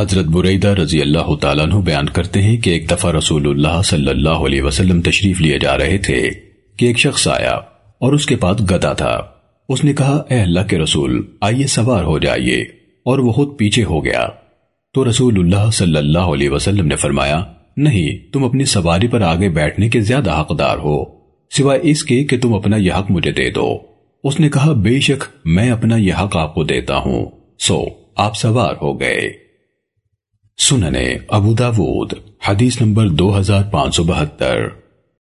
حضرت بریدہ رضی اللہ تعالیٰ عنہ بیان کرتے ہیں کہ ایک دفعہ رسول اللہ صلی اللہ علیہ وسلم تشریف لیے جا رہے تھے کہ ایک شخص آیا اور اس کے پاس گدا تھا۔ اس نے کہا، اے اللہ کے رسول، آئیے سوار ہو جائیے اور وہ خود پیچھے ہو گیا۔ تو رسول اللہ صلی اللہ علیہ وسلم نے فرمایا، نہیں، تم اپنی سواری پر آگے بیٹھنے کے زیادہ حقدار ہو۔ سوائے اس کے کہ تم اپنا یہ حق مجھے دے دو۔ اس نے کہا، بے شک میں اپنا یہ حق آپ کو دیتا ہوں۔ سو آپ سوار ہو گئے۔ سننے ابو داود حدیث نمبر دو ہزار پانچ سو بہتر۔